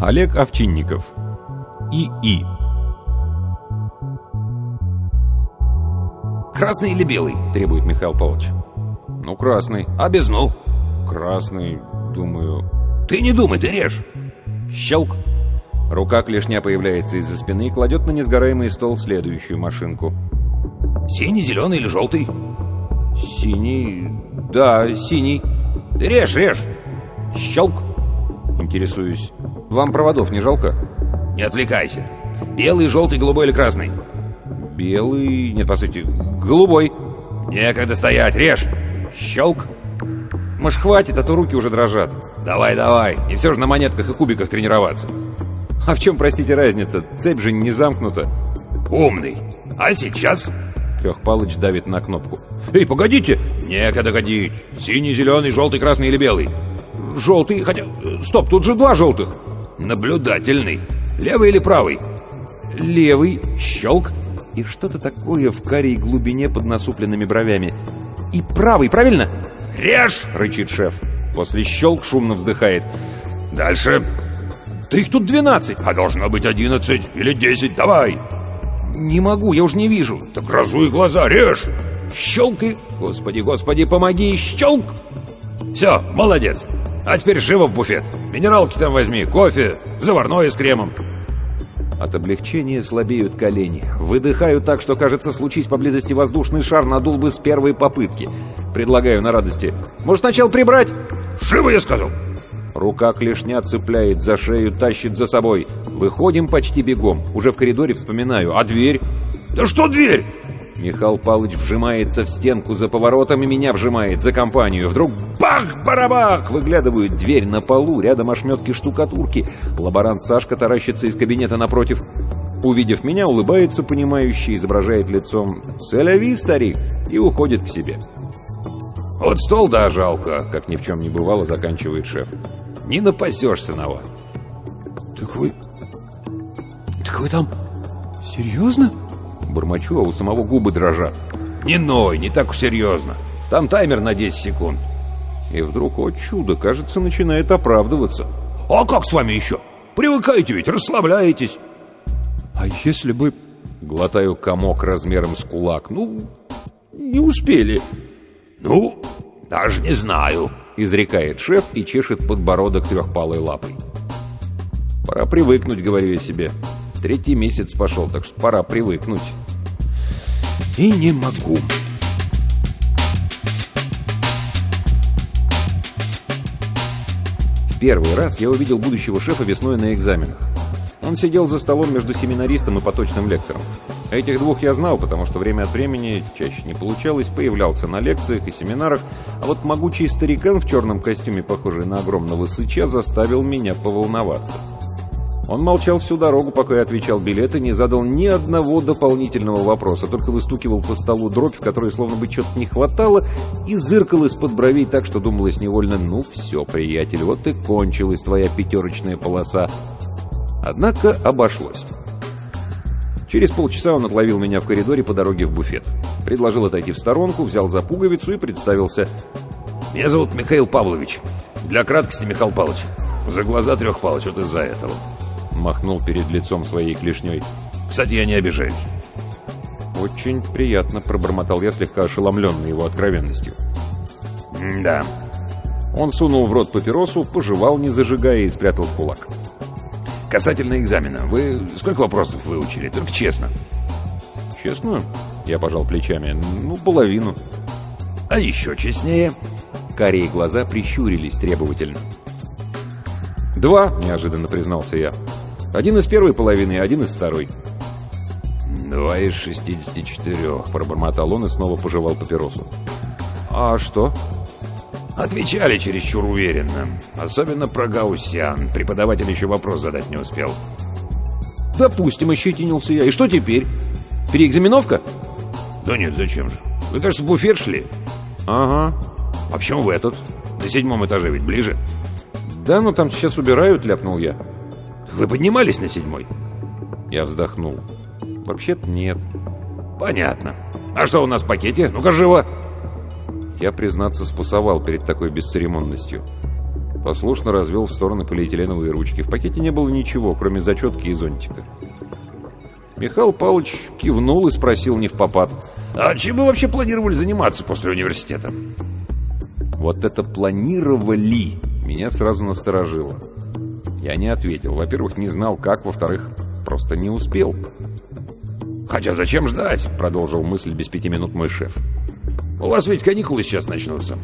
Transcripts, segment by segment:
Олег Овчинников. ИИ. «Красный или белый?» — требует Михаил Павлович. «Ну, красный. А без «ну»?» «Красный, думаю...» «Ты не думай, ты режь!» Щелк. Рука клешня появляется из-за спины и кладет на несгораемый стол следующую машинку. «Синий, зеленый или желтый?» «Синий... да, синий». «Ты режь, режь!» Щелк. Интересуюсь. Вам проводов не жалко? Не отвлекайся. Белый, желтый, голубой или красный? Белый... Нет, по сути, голубой. Некогда стоять, режь. Щелк. Может, хватит, а то руки уже дрожат. Давай, давай. И все же на монетках и кубиках тренироваться. А в чем, простите, разница? Цепь же не замкнута. Умный. А сейчас? Трехпалыч давит на кнопку. Эй, погодите! Некогда годить. Синий, зеленый, желтый, красный или белый? Желтый, хотя... Стоп, тут же два желтых. Наблюдательный. Левый или правый? Левый. Щелк. И что-то такое в карей глубине под насупленными бровями. И правый, правильно? Режь! Рычит шеф. После щелк шумно вздыхает. Дальше. Да их тут 12. А должно быть 11 или 10. Давай. Не могу, я уж не вижу. Так разуй глаза, режь. Щелк и... Господи, господи, помоги. Щелк. Все, молодец. А теперь живо в буфет. Минералки там возьми, кофе, заварное с кремом. От облегчения слабеют колени. Выдыхаю так, что, кажется, случись поблизости воздушный шар, надул бы с первой попытки. Предлагаю на радости. Может, сначала прибрать? Живо, я сказал. Рука клешня цепляет за шею, тащит за собой. Выходим почти бегом. Уже в коридоре вспоминаю. А дверь? Да что дверь? Михаил Павлович вжимается в стенку за поворотом и меня вжимает за компанию. Вдруг бах-барабах! Выглядывает дверь на полу, рядом ошметки штукатурки. Лаборант Сашка таращится из кабинета напротив. Увидев меня, улыбается понимающе, изображает лицом «Селяви, старик!» и уходит к себе. «Вот стол, да, жалко!» Как ни в чем не бывало, заканчивает шеф. «Не напасешься на вас!» «Так вы... так вы там... серьезно?» Бормочу, а у самого губы дрожат. «Не ной, не так уж серьезно. Там таймер на 10 секунд». И вдруг, о чудо, кажется, начинает оправдываться. «А как с вами еще? Привыкаете ведь, расслабляетесь». «А если бы...» Глотаю комок размером с кулак. «Ну, не успели». «Ну, даже не знаю», — изрекает шеф и чешет подбородок трехпалой лапой. «Пора привыкнуть», — говорю я себе. Третий месяц пошел, так что пора привыкнуть. И не могу. В первый раз я увидел будущего шефа весной на экзаменах. Он сидел за столом между семинаристом и поточным лектором. Этих двух я знал, потому что время от времени, чаще не получалось, появлялся на лекциях и семинарах, а вот могучий старикан в черном костюме, похожий на огромного сыча, заставил меня поволноваться. Он молчал всю дорогу, пока я отвечал билеты, не задал ни одного дополнительного вопроса, только выстукивал по столу дробь, в которой словно бы что-то не хватало, и зыркал из-под бровей так, что думалось невольно «Ну все, приятель, вот и кончилась твоя пятерочная полоса». Однако обошлось. Через полчаса он отловил меня в коридоре по дороге в буфет. Предложил отойти в сторонку, взял за пуговицу и представился. «Меня зовут Михаил Павлович. Для краткости Михаил Павлович. За глаза трех Павлович, вот из-за этого». Махнул перед лицом своей клешней. Кстати, я не обижаюсь. «Очень приятно», — пробормотал я, слегка ошеломленный его откровенностью. «Да». Он сунул в рот папиросу, пожевал, не зажигая, и спрятал в кулак. «Касательно экзамена, вы сколько вопросов выучили? Только честно». «Честно?» — я пожал плечами. «Ну, половину». «А еще честнее?» Карие глаза прищурились требовательно. «Два», — неожиданно признался я. «Один из первой половины, один из второй». «Два из шестидесяти четырех», — пробормотал он и снова пожевал папиросу. «А что?» Отвечали чересчур уверенно. Особенно про Гаусян. Преподаватель еще вопрос задать не успел. «Допустим», — ощетинился я. «И что теперь? Переэкзаменовка?» «Да нет, зачем же? Вы, кажется, в буфет шли?» «Ага». «А почему в этот? На седьмом этаже ведь ближе». «Да, ну там сейчас убирают», — ляпнул я. «Вы поднимались на седьмой?» Я вздохнул. «Вообще-то нет». «Понятно. А что у нас в пакете? Ну-ка, живо!» Я, признаться, спасовал перед такой бесцеремонностью. Послушно развел в стороны полиэтиленовые ручки. В пакете не было ничего, кроме зачетки и зонтика. Михаил Павлович кивнул и спросил не в попад. «А чем вы вообще планировали заниматься после университета?» Вот это «планировали» меня сразу насторожило. Я не ответил. Во-первых, не знал как, во-вторых, просто не успел. «Хотя зачем ждать?» — продолжил мысль без пяти минут мой шеф. У вас ведь каникулы сейчас начнутся.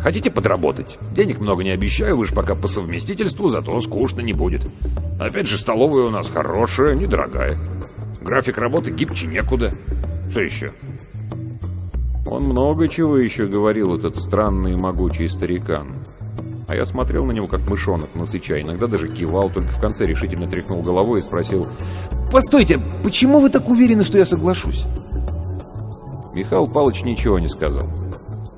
Хотите подработать? Денег много не обещаю, вы же пока по совместительству, зато скучно не будет. Опять же, столовая у нас хорошая, недорогая. График работы гибче некуда. Что еще? Он много чего еще говорил, этот странный и могучий старикан. А я смотрел на него, как мышонок на сыча, иногда даже кивал, только в конце решительно тряхнул головой и спросил «Постойте, почему вы так уверены, что я соглашусь?» Михаил Павлович ничего не сказал,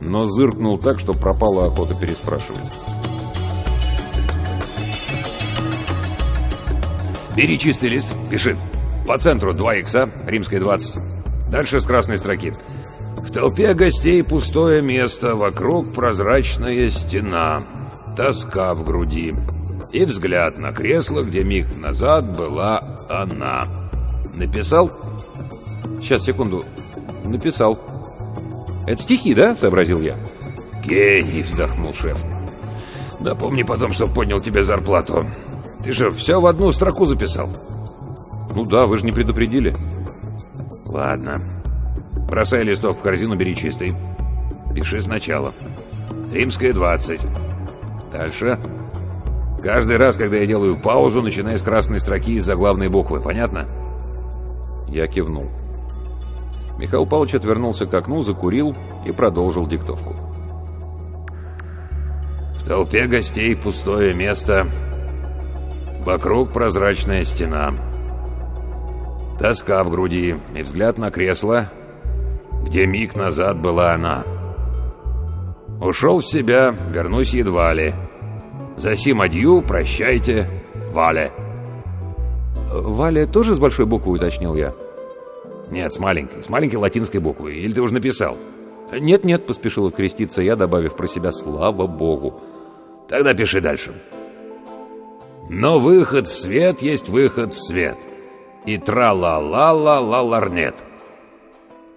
но зыркнул так, что пропала охота переспрашивать. «Бери чистый лист, пиши. По центру 2 икса, римская 20. Дальше с красной строки. В толпе гостей пустое место, вокруг прозрачная стена, тоска в груди и взгляд на кресло, где миг назад была она. Написал? Сейчас, секунду. Написал. «Это стихи, да?» — сообразил я. «Гений!» — вздохнул шеф. «Да помни потом, что поднял тебе зарплату. Ты же все в одну строку записал?» «Ну да, вы же не предупредили». «Ладно. Бросай листок в корзину, бери чистый. Пиши сначала. Римская 20. Дальше. Каждый раз, когда я делаю паузу, начиная с красной строки из-за главной буквы. Понятно?» Я кивнул. Михаил Павлович отвернулся к окну, закурил и продолжил диктовку. В толпе гостей пустое место. Вокруг прозрачная стена. Тоска в груди и взгляд на кресло, где миг назад была она. Ушел в себя, вернусь едва ли. За сим адью, прощайте, Валя. «Валя тоже с большой буквы?» — уточнил я. «Нет, с маленькой, с маленькой латинской буквы. Или ты уже написал?» «Нет-нет», — поспешил креститься я, добавив про себя «Слава Богу». «Тогда пиши дальше». «Но выход в свет есть выход в свет. И тра-ла-ла-ла-ла-ларнет».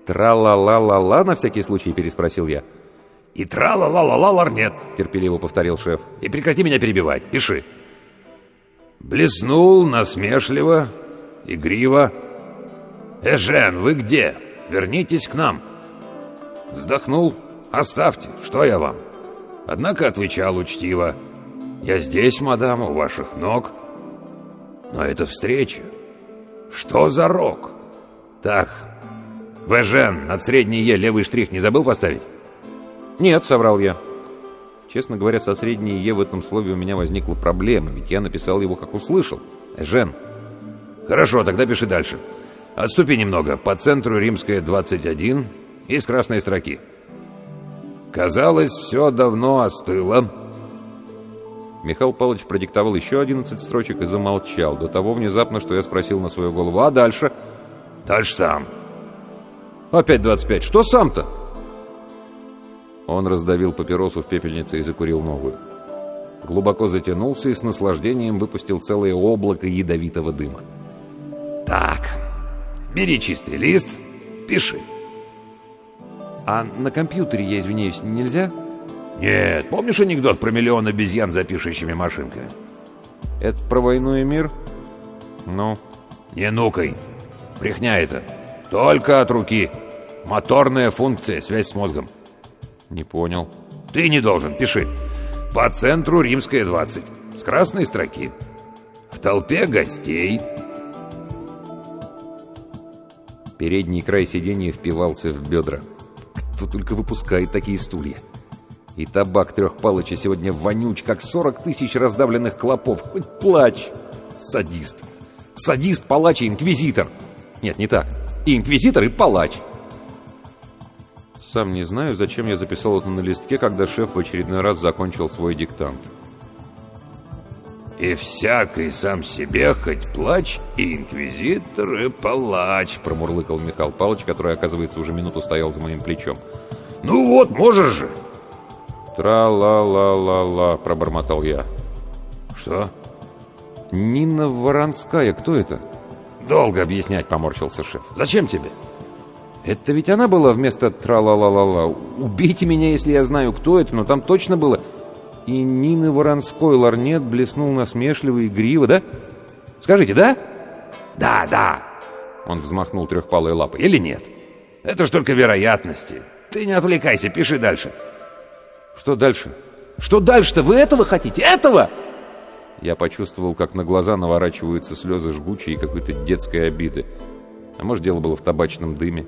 «Тра-ла-ла-ла-ла» на всякий случай переспросил я. «И тра-ла-ла-ла-ла-ларнет», — терпеливо повторил шеф. «И прекрати меня перебивать. Пиши». Блеснул насмешливо, игриво, «Эжен, вы где? Вернитесь к нам!» Вздохнул. «Оставьте, что я вам?» Однако отвечал учтиво. «Я здесь, мадам, у ваших ног». «Но это встреча. Что за рок?» «Так, Вэжен, над средней «е» левый штрих не забыл поставить?» «Нет», — соврал я. Честно говоря, со средней «е» в этом слове у меня возникла проблема, ведь я написал его, как услышал. «Эжен». «Хорошо, тогда пиши дальше». Отступи немного. По центру римская 21 из красной строки. Казалось, все давно остыло. Михаил Павлович продиктовал еще 11 строчек и замолчал. До того внезапно, что я спросил на свою голову. А дальше? Дальше сам. Опять 25. Что сам-то? Он раздавил папиросу в пепельнице и закурил новую. Глубоко затянулся и с наслаждением выпустил целое облако ядовитого дыма. «Так, Бери чистый лист, пиши. А на компьютере, я извиняюсь, нельзя? Нет, помнишь анекдот про миллион обезьян за пишущими машинками? Это про войну и мир? Ну? Не нукай. Брехня это. Только от руки. Моторная функция, связь с мозгом. Не понял. Ты не должен, пиши. По центру Римская 20. С красной строки. В толпе гостей. Передний край сиденья впивался в бедра. Кто только выпускает такие стулья. И табак трехпалыча сегодня вонюч, как сорок тысяч раздавленных клопов. Хоть плачь. Садист. Садист, палач и инквизитор. Нет, не так. И инквизитор, и палач. Сам не знаю, зачем я записал это на листке, когда шеф в очередной раз закончил свой диктант. «И всякий сам себе хоть плач, и инквизитор, и палач», промурлыкал Михаил Павлович, который, оказывается, уже минуту стоял за моим плечом. «Ну вот, можешь же!» «Тра-ла-ла-ла-ла», пробормотал я. «Что?» «Нина Воронская, кто это?» «Долго объяснять», — поморщился шеф. «Зачем тебе?» «Это ведь она была вместо тра-ла-ла-ла-ла. Убейте меня, если я знаю, кто это, но там точно было...» И Нины Воронской ларнет блеснул насмешливо и игриво, да? Скажите, да? Да, да. Он взмахнул трехпалой лапой. Или нет? Это ж только вероятности. Ты не отвлекайся, пиши дальше. Что дальше? Что дальше-то? Вы этого хотите? Этого? Я почувствовал, как на глаза наворачиваются слезы жгучей и какой-то детской обиды. А может, дело было в табачном дыме.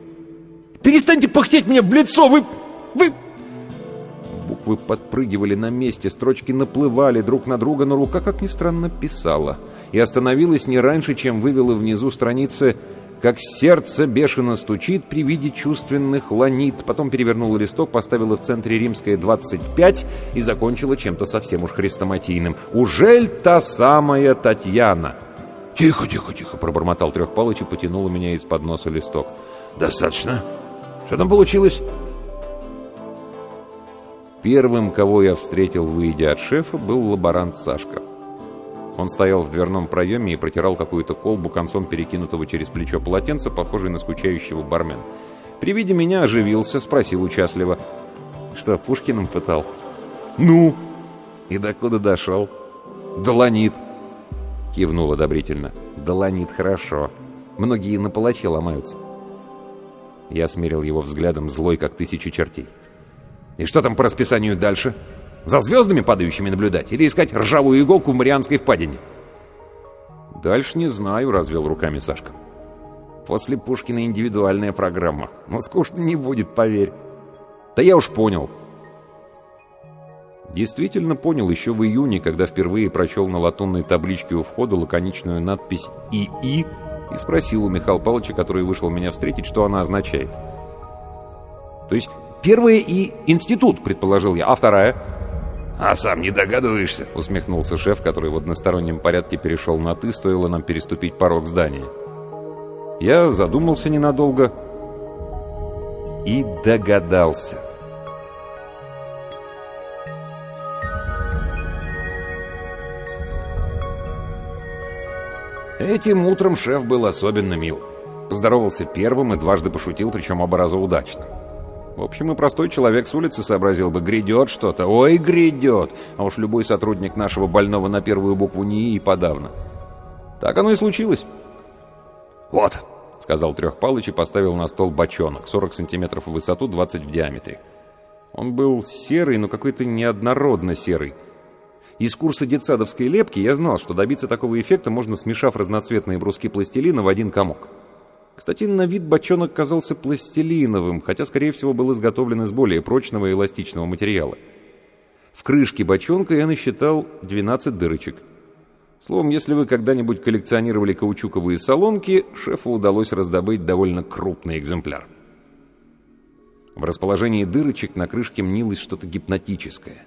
«Перестаньте пыхтеть мне в лицо! Вы... вы...» Буквы подпрыгивали на месте, строчки наплывали друг на друга, но рука, как ни странно, писала. И остановилась не раньше, чем вывела внизу страницы «Как сердце бешено стучит при виде чувственных ланит». Потом перевернула листок, поставила в центре римское 25 и закончила чем-то совсем уж хрестоматийным. «Ужель та самая Татьяна?» «Тихо, тихо, тихо!» — пробормотал Трехпалыч и потянул у меня из-под носа листок. «Достаточно. Что там получилось?» Первым, кого я встретил, выйдя от шефа, был лаборант Сашка. Он стоял в дверном проеме и протирал какую-то колбу концом перекинутого через плечо полотенца, похожий на скучающего бармен. При виде меня оживился, спросил участливо. «Что, Пушкиным пытал?» «Ну?» «И докуда дошел?» «Доланит!» Кивнул одобрительно. «Доланит, хорошо. Многие на палаче ломаются». Я смерил его взглядом, злой, как тысячи чертей. И что там по расписанию дальше? За звездами падающими наблюдать? Или искать ржавую иголку в Марианской впадине? Дальше не знаю, развел руками Сашка. После Пушкина индивидуальная программа. Но скучно не будет, поверь. Да я уж понял. Действительно понял еще в июне, когда впервые прочел на латунной табличке у входа лаконичную надпись «ИИ» и спросил у Михаила Павловича, который вышел меня встретить, что она означает. То есть Первая и институт, предположил я, а вторая? «А сам не догадываешься?» — усмехнулся шеф, который в одностороннем порядке перешел на «ты», стоило нам переступить порог здания. Я задумался ненадолго и догадался. Этим утром шеф был особенно мил. Поздоровался первым и дважды пошутил, причем оба раза удачно. В общем, и простой человек с улицы сообразил бы, грядет что-то. Ой, грядет! А уж любой сотрудник нашего больного на первую букву НИИ и подавно. Так оно и случилось. «Вот», — сказал Трехпалыч и поставил на стол бочонок, 40 сантиметров в высоту, 20 в диаметре. Он был серый, но какой-то неоднородно серый. Из курса детсадовской лепки я знал, что добиться такого эффекта можно, смешав разноцветные бруски пластилина в один комок. Кстати, на вид бочонок казался пластилиновым, хотя, скорее всего, был изготовлен из более прочного и эластичного материала. В крышке бочонка я насчитал 12 дырочек. Словом, если вы когда-нибудь коллекционировали каучуковые солонки, шефу удалось раздобыть довольно крупный экземпляр. В расположении дырочек на крышке мнилось что-то гипнотическое.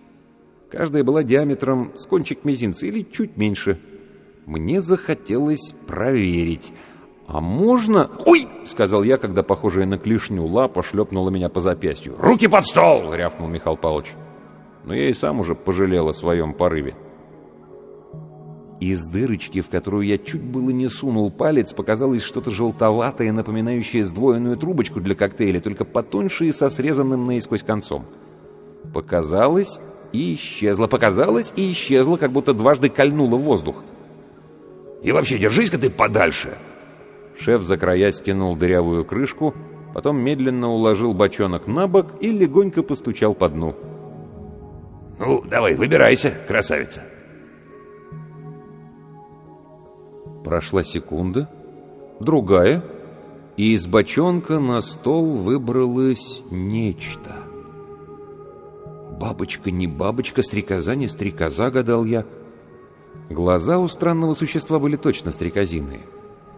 Каждая была диаметром с кончик мизинца или чуть меньше. Мне захотелось проверить — «А можно...» «Ой!» — сказал я, когда похожая на клешню лапа шлепнула меня по запястью. «Руки под стол!» — рявкнул Михаил Павлович. Но я и сам уже пожалел о своем порыве. Из дырочки, в которую я чуть было не сунул палец, показалось что-то желтоватое, напоминающее сдвоенную трубочку для коктейля, только потоньше и со срезанным наискось концом. Показалось и исчезло, показалось и исчезло, как будто дважды кольнуло воздух. «И вообще, держись-ка ты подальше!» Шеф за края стянул дырявую крышку, потом медленно уложил бочонок на бок и легонько постучал по дну. «Ну, давай, выбирайся, красавица!» Прошла секунда, другая, и из бочонка на стол выбралось нечто. Бабочка не бабочка, стрекоза не стрекоза, гадал я. Глаза у странного существа были точно стрекозиные.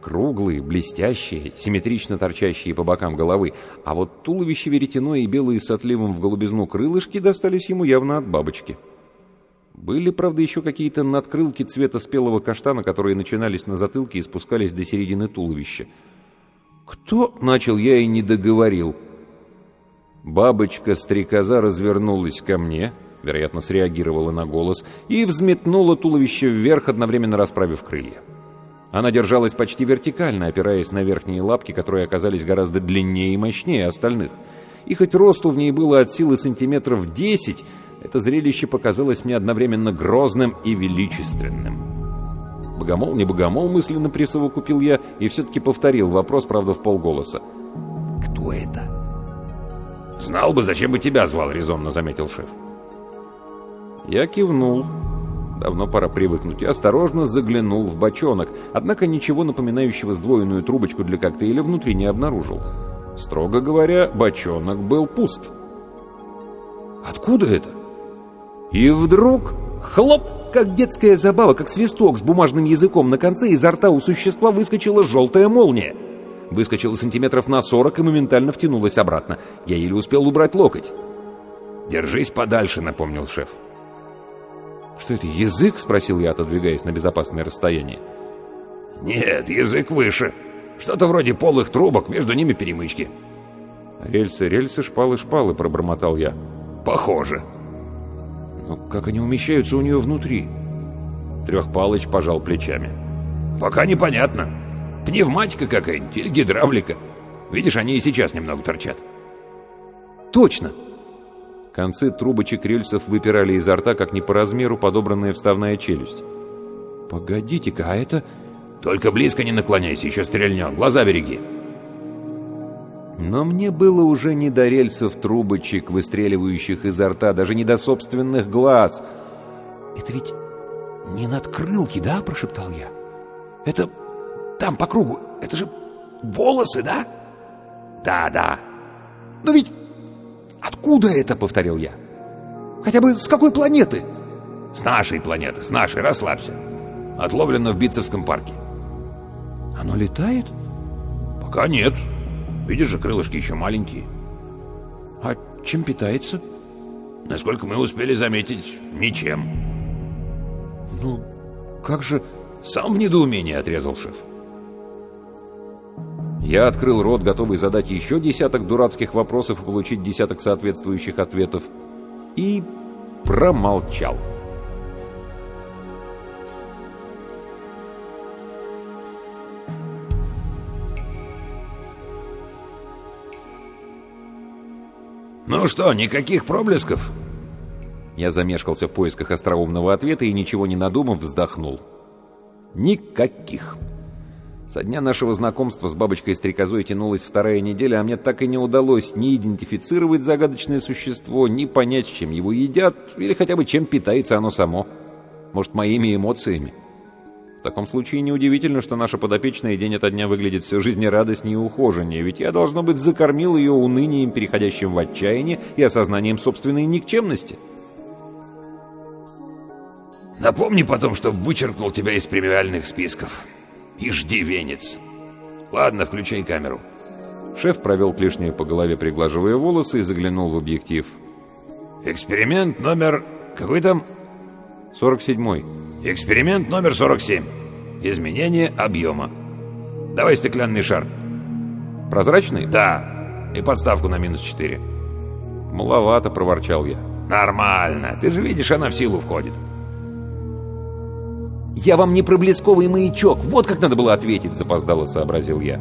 Круглые, блестящие, симметрично торчащие по бокам головы, а вот туловище веретено и белые с отливом в голубизну крылышки достались ему явно от бабочки. — были, правда, еще какие-то надкрылки цвета спелого каштана, которые начинались на затылке и спускались до середины туловища. «Кто?» — начал я и не договорил. Бабочка-стрекоза развернулась ко мне, вероятно, среагировала на голос, и взметнула туловище вверх, одновременно расправив крылья. Она держалась почти вертикально, опираясь на верхние лапки, которые оказались гораздо длиннее и мощнее остальных. И хоть росту в ней было от силы сантиметров десять, это зрелище показалось мне одновременно грозным и величественным. Богомол, не богомол, мысленно присовокупил я и все-таки повторил вопрос, правда, в полголоса. «Кто это?» «Знал бы, зачем бы тебя звал», — резонно заметил шеф. Я кивнул. Давно пора привыкнуть. И осторожно заглянул в бочонок, однако ничего напоминающего сдвоенную трубочку для коктейля внутри не обнаружил. Строго говоря, бочонок был пуст. «Откуда это?» И вдруг, хлоп, как детская забава, как свисток с бумажным языком на конце, изо рта у существа выскочила желтая молния. Выскочила сантиметров на сорок и моментально втянулась обратно. Я еле успел убрать локоть. «Держись подальше», — напомнил шеф. «Что это, язык?» — спросил я, отодвигаясь на безопасное расстояние. «Нет, язык выше. Что-то вроде полых трубок, между ними перемычки». «Рельсы, рельсы, шпалы, шпалы», — пробормотал я. «Похоже». Но как они умещаются у нее внутри? Трехпалыч пожал плечами. Пока непонятно. Пневматика какая-нибудь или гидравлика. Видишь, они и сейчас немного торчат. Точно! Концы трубочек рельсов выпирали изо рта, как не по размеру подобранная вставная челюсть. Погодите-ка, а это... Только близко не наклоняйся, еще стрельнет. Глаза береги. Но мне было уже не до рельсов трубочек, выстреливающих изо рта, даже не до собственных глаз. «Это ведь не надкрылки, да?» — прошептал я. «Это там, по кругу, это же волосы, да?» «Да, да». «Но ведь откуда это?» — повторил я. «Хотя бы с какой планеты?» «С нашей планеты, с нашей, расслабься. Отловлено в Битцевском парке». «Оно летает?» «Пока нет». Видишь же, крылышки еще маленькие. А чем питается? Насколько мы успели заметить, ничем. Ну, как же... Сам в недоумении отрезал шеф. Я открыл рот, готовый задать еще десяток дурацких вопросов и получить десяток соответствующих ответов. И промолчал. «Ну что, никаких проблесков?» Я замешкался в поисках остроумного ответа и, ничего не надумав, вздохнул. «Никаких!» Со дня нашего знакомства с бабочкой-стрекозой тянулась вторая неделя, а мне так и не удалось ни идентифицировать загадочное существо, ни понять, чем его едят, или хотя бы чем питается оно само. Может, моими эмоциями. В таком случае неудивительно, что наша подопечная день ото дня выглядит все жизнерадостнее и ухоженнее, ведь я, должно быть, закормил ее унынием, переходящим в отчаяние и осознанием собственной никчемности. Напомни потом, чтобы вычеркнул тебя из премиальных списков. И жди венец. Ладно, включай камеру. Шеф провел клешней по голове, приглаживая волосы, и заглянул в объектив. Эксперимент номер... Какой там? 47-й. Эксперимент номер 47. Изменение объема. Давай стеклянный шар. Прозрачный? Да. И подставку на минус 4. Маловато, проворчал я. Нормально. Ты же видишь, она в силу входит. «Я вам не проблесковый маячок! Вот как надо было ответить!» — запоздало сообразил я.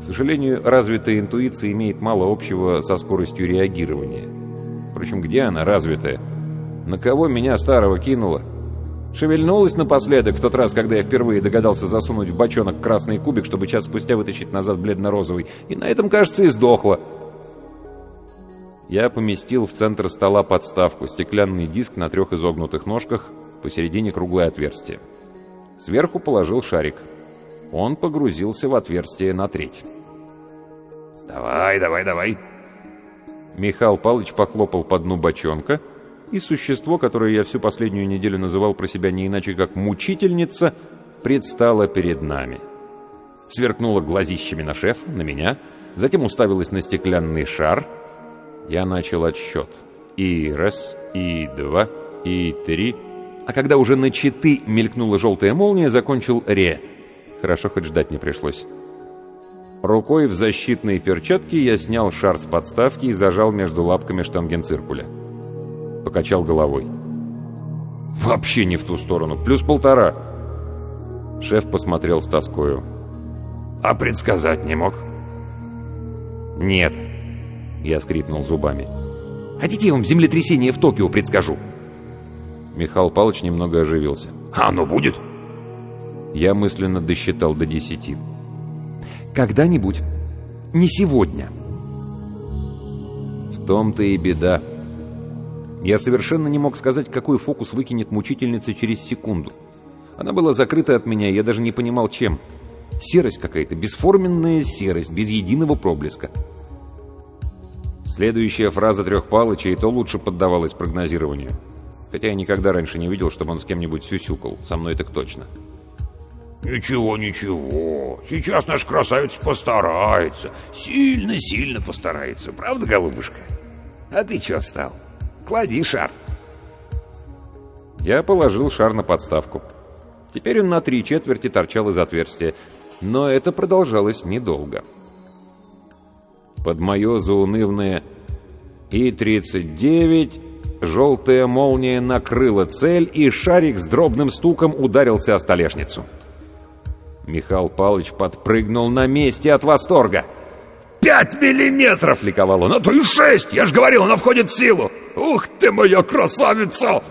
К сожалению, развитая интуиция имеет мало общего со скоростью реагирования. Впрочем, где она развитая? На кого меня старого кинуло? Шевельнулась напоследок в тот раз, когда я впервые догадался засунуть в бочонок красный кубик, чтобы час спустя вытащить назад бледно-розовый. И на этом, кажется, и сдохла. Я поместил в центр стола подставку, стеклянный диск на трех изогнутых ножках, посередине круглое отверстие. Сверху положил шарик. Он погрузился в отверстие на треть. «Давай, давай, давай!» Михаил Павлович похлопал по дну бочонка, и существо, которое я всю последнюю неделю называл про себя не иначе как «мучительница», предстало перед нами. Сверкнула глазищами на шефа, на меня, затем уставилась на стеклянный шар. Я начал отсчет. И раз, и два, и три. А когда уже на читы мелькнула желтая молния, закончил «ре». Хорошо, хоть ждать не пришлось. Рукой в защитной перчатке я снял шар с подставки и зажал между лапками штангенциркуля. Покачал головой. «Вообще не в ту сторону. Плюс полтора». Шеф посмотрел с тоскою. «А предсказать не мог?» «Нет», — я скрипнул зубами. «Хотите, я вам землетрясение в Токио предскажу?» Михаил Павлович немного оживился. «А оно будет?» Я мысленно досчитал до десяти. Когда-нибудь. Не сегодня. В том-то и беда. Я совершенно не мог сказать, какой фокус выкинет мучительница через секунду. Она была закрыта от меня, я даже не понимал, чем. Серость какая-то, бесформенная серость, без единого проблеска. Следующая фраза трех Палыча и то лучше поддавалась прогнозированию. Хотя я никогда раньше не видел, чтобы он с кем-нибудь сюсюкал. Со мной так точно. — «Ничего, ничего. Сейчас наш красавец постарается. Сильно-сильно постарается. Правда, голубушка? А ты чё встал? Клади шар». Я положил шар на подставку. Теперь он на три четверти торчал из отверстия. Но это продолжалось недолго. Под мое заунывное И-39 желтая молния накрыла цель, и шарик с дробным стуком ударился о столешницу. Михаил Павлович подпрыгнул на месте от восторга. «Пять миллиметров!» — ликовал он. «А то и шесть! Я же говорил, она входит в силу! Ух ты, моя красавица!»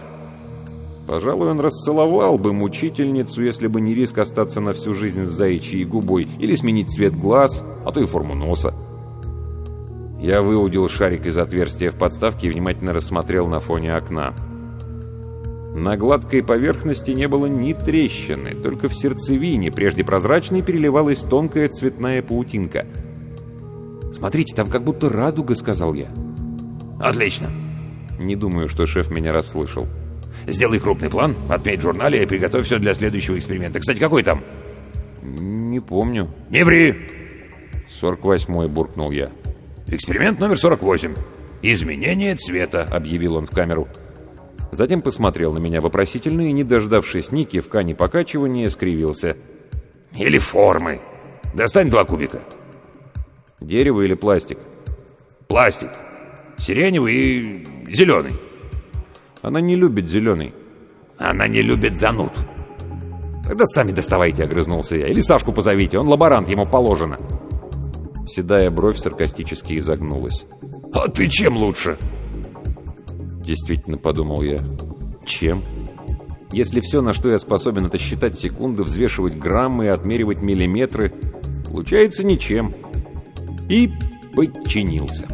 Пожалуй, он расцеловал бы мучительницу, если бы не риск остаться на всю жизнь с заячьей губой или сменить цвет глаз, а то и форму носа. Я выудил шарик из отверстия в подставке и внимательно рассмотрел на фоне окна. На гладкой поверхности не было ни трещины, только в сердцевине, прежде прозрачной, переливалась тонкая цветная паутинка. «Смотрите, там как будто радуга», — сказал я. «Отлично!» Не думаю, что шеф меня расслышал. «Сделай крупный план, отметь в журнале и приготовь все для следующего эксперимента. Кстати, какой там?» «Не помню». «Не ври!» «Сорок восьмой», — буркнул я. «Эксперимент номер сорок восемь. Изменение цвета», — объявил он в камеру. Затем посмотрел на меня вопросительно и, не дождавшись ни кивка, ни покачивания, скривился. «Или формы. Достань два кубика». «Дерево или пластик?» «Пластик. Сиреневый и зеленый». «Она не любит зеленый». «Она не любит зануд». «Тогда сами доставайте», — огрызнулся я. «Или Сашку позовите, он лаборант, ему положено». Седая бровь саркастически изогнулась. «А ты чем лучше?» Действительно, подумал я. Чем? Если все, на что я способен, это считать секунды, взвешивать граммы и отмеривать миллиметры, получается ничем. И подчинился.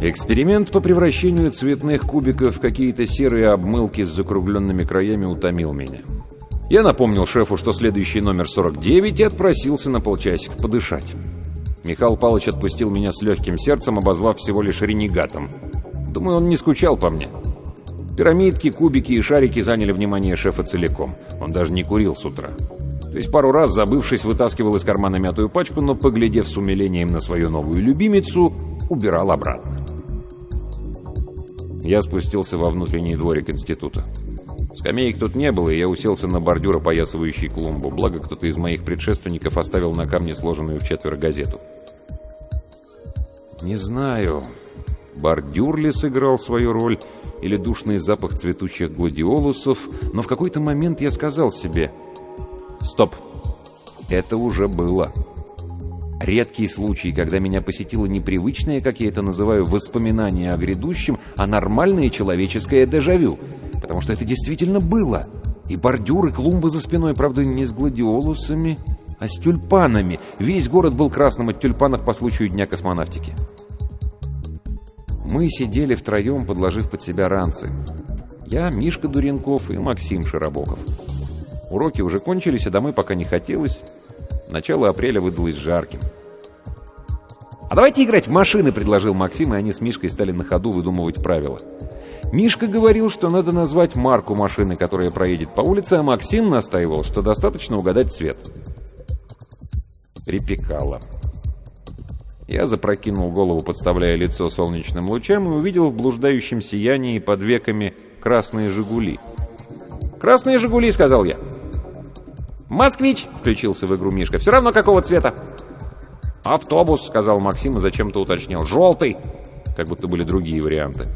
Эксперимент по превращению цветных кубиков в какие-то серые обмылки с закругленными краями утомил меня. Я напомнил шефу, что следующий номер 49, и отпросился на полчасика подышать. Михаил Павлович отпустил меня с легким сердцем, обозвав всего лишь ренегатом. Думаю, он не скучал по мне. Пирамидки, кубики и шарики заняли внимание шефа целиком. Он даже не курил с утра. То есть пару раз, забывшись, вытаскивал из кармана мятую пачку, но, поглядев с умилением на свою новую любимицу, убирал обратно. Я спустился во внутренний дворик института. Скамеек тут не было, и я уселся на бордюр, опоясывающий клумбу. Благо, кто-то из моих предшественников оставил на камне сложенную в четверо газету. Не знаю, бордюр ли сыграл свою роль, или душный запах цветущих гладиолусов, но в какой-то момент я сказал себе «Стоп! Это уже было!» Редкий случай, когда меня посетило непривычное, как я это называю, воспоминание о грядущем, а нормальное человеческое дежавю. Потому что это действительно было. И бордюры, клумбы за спиной, правда, не с гладиолусами, а с тюльпанами. Весь город был красным от тюльпанов по случаю Дня космонавтики. Мы сидели втроем, подложив под себя ранцы. Я, Мишка Дуренков и Максим Широбоков. Уроки уже кончились, а домой пока не хотелось. Начало апреля выдалось жарким. «А давайте играть в машины», — предложил Максим, и они с Мишкой стали на ходу выдумывать правила. Мишка говорил, что надо назвать марку машины, которая проедет по улице, а Максим настаивал, что достаточно угадать цвет. Припекало. Я запрокинул голову, подставляя лицо солнечным лучам, и увидел в блуждающем сиянии под веками красные «Жигули». «Красные «Жигули», — сказал я. «Москвич!» — включился в игру Мишка. «Все равно какого цвета?» «Автобус», — сказал Максим и зачем-то уточнил. «Желтый!» Как будто были другие варианты.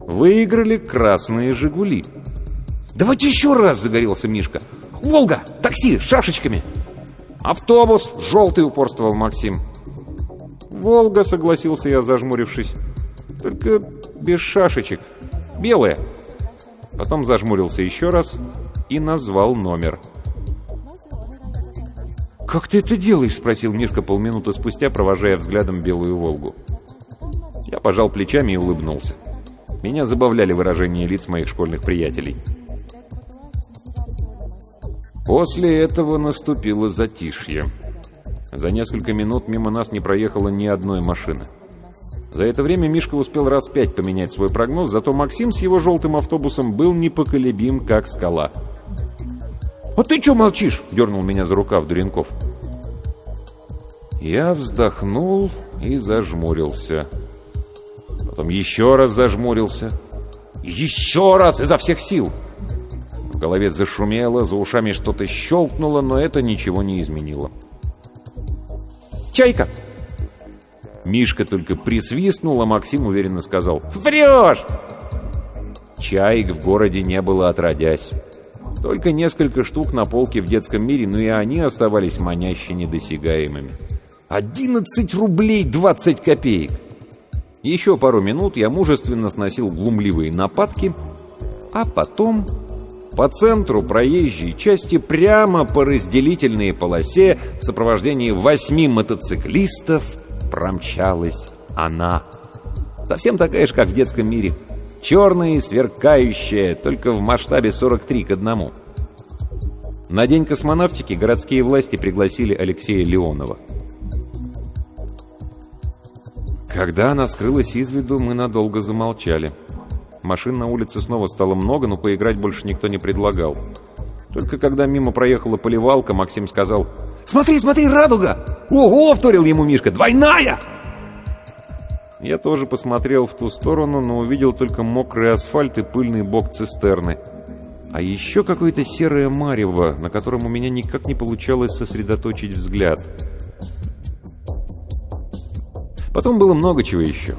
Выиграли красные «Жигули». «Давайте еще раз!» — загорелся Мишка. «Волга! Такси! Шашечками!» «Автобус!» — желтый упорствовал Максим. «Волга!» — согласился я, зажмурившись. «Только без шашечек. Белая!» Потом зажмурился еще раз и назвал номер. «Как ты это делаешь?» — спросил Мишка полминуты спустя, провожая взглядом белую «Волгу». Я пожал плечами и улыбнулся. Меня забавляли выражения лиц моих школьных приятелей. После этого наступило затишье. За несколько минут мимо нас не проехало ни одной машины. За это время Мишка успел раз пять поменять свой прогноз, зато Максим с его желтым автобусом был непоколебим, как скала. «А ты что молчишь?» — дернул меня за рукав Дуренков. Я вздохнул и зажмурился. Потом еще раз зажмурился. Еще раз изо всех сил. В голове зашумело, за ушами что-то щелкнуло, но это ничего не изменило. «Чайка!» Мишка только присвистнул, а Максим уверенно сказал «Врешь!» Чаек в городе не было отродясь. Только несколько штук на полке в детском мире, но и они оставались маняще недосягаемыми. 11 рублей 20 копеек! Еще пару минут я мужественно сносил глумливые нападки, а потом по центру проезжей части прямо по разделительной полосе в сопровождении восьми мотоциклистов промчалась она. Совсем такая же, как в детском мире – Черная и сверкающая, только в масштабе 43 к 1. На День космонавтики городские власти пригласили Алексея Леонова. Когда она скрылась из виду, мы надолго замолчали. Машин на улице снова стало много, но поиграть больше никто не предлагал. Только когда мимо проехала поливалка, Максим сказал «Смотри, смотри, радуга!» «Ого!» — вторил ему Мишка. «Двойная!» Я тоже посмотрел в ту сторону, но увидел только мокрый асфальт и пыльный бок цистерны. А еще какое-то серое марево, на котором у меня никак не получалось сосредоточить взгляд. Потом было много чего еще.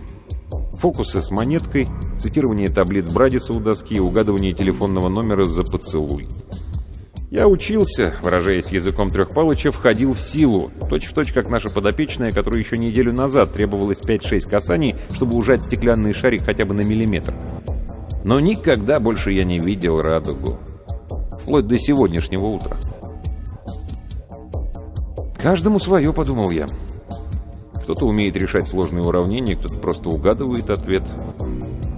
Фокусы с монеткой, цитирование таблиц Брадиса у доски, угадывание телефонного номера за поцелуй. Я учился, выражаясь языком трех входил в силу, точь-в-точь, точь, как наша подопечная, которая еще неделю назад требовалось 5-6 касаний, чтобы ужать стеклянный шарик хотя бы на миллиметр. Но никогда больше я не видел радугу. Вплоть до сегодняшнего утра. «Каждому свое», — подумал я. Кто-то умеет решать сложные уравнения, кто-то просто угадывает ответ,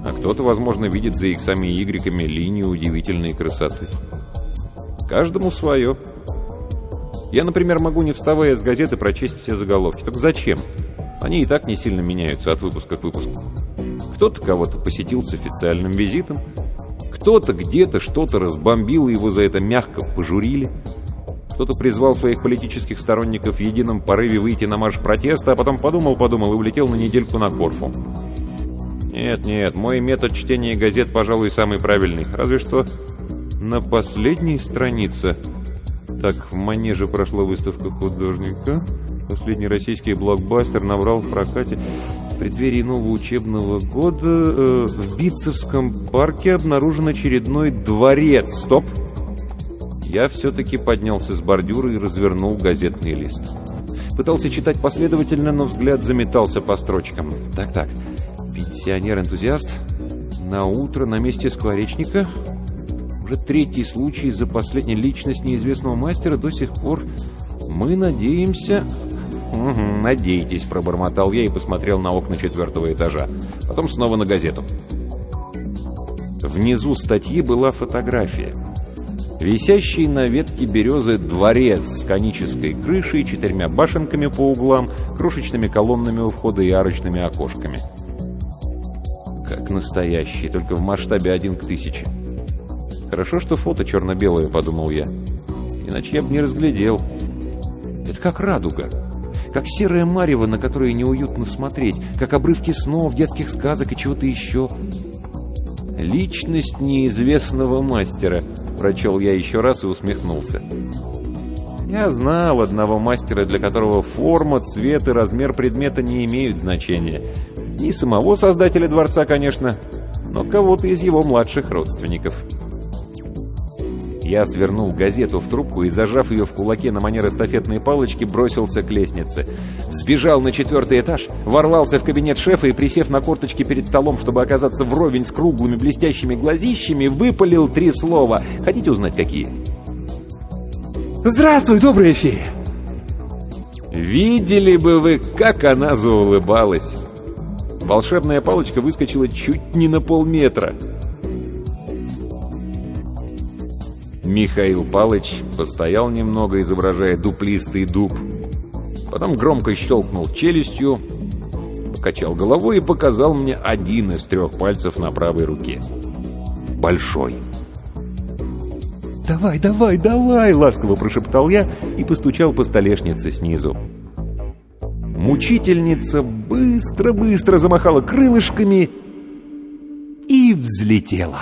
а кто-то, возможно, видит за иксами и игреками линию удивительной красоты. Каждому свое. Я, например, могу, не вставая с газеты, прочесть все заголовки. Так зачем? Они и так не сильно меняются от выпуска к выпуску. Кто-то кого-то посетил с официальным визитом, кто-то где-то что-то разбомбил, и его за это мягко пожурили. Кто-то призвал своих политических сторонников в едином порыве выйти на марш протеста, а потом подумал-подумал и улетел на недельку на Корфу. Нет, нет, мой метод чтения газет, пожалуй, самый правильный. Разве что На последней странице. Так, в Манеже прошла выставка художника. Последний российский блокбастер набрал в прокате. В преддверии нового учебного года э, в Битцевском парке обнаружен очередной дворец. Стоп! Я все-таки поднялся с бордюра и развернул газетный лист. Пытался читать последовательно, но взгляд заметался по строчкам. Так-так, пенсионер-энтузиаст, на утро на месте скворечника. Уже третий случай за последней личность неизвестного мастера до сих пор. Мы надеемся... «Угу, надейтесь», — пробормотал я и посмотрел на окна четвертого этажа. Потом снова на газету. Внизу статьи была фотография. Висящий на ветке березы дворец с конической крышей, четырьмя башенками по углам, крошечными колоннами у входа и арочными окошками. Как настоящий, только в масштабе один к тысяче. Хорошо, что фото черно-белое, подумал я. Иначе я бы не разглядел. Это как радуга. Как серая марево, на которое неуютно смотреть. Как обрывки снов, детских сказок и чего-то еще. «Личность неизвестного мастера», — прочел я еще раз и усмехнулся. Я знал одного мастера, для которого форма, цвет и размер предмета не имеют значения. Не самого создателя дворца, конечно, но кого-то из его младших родственников. Я свернул газету в трубку и, зажав ее в кулаке на манер эстафетной палочки, бросился к лестнице. Сбежал на четвертый этаж, ворвался в кабинет шефа и, присев на корточки перед столом, чтобы оказаться вровень с круглыми блестящими глазищами, выпалил три слова. Хотите узнать, какие? «Здравствуй, добрая фея!» Видели бы вы, как она заулыбалась. Волшебная палочка выскочила чуть не на полметра. Михаил Палыч постоял немного, изображая дуплистый дуб. Потом громко щелкнул челюстью, покачал головой и показал мне один из трех пальцев на правой руке. Большой. «Давай, давай, давай!» — ласково прошептал я и постучал по столешнице снизу. Мучительница быстро-быстро замахала крылышками и взлетела.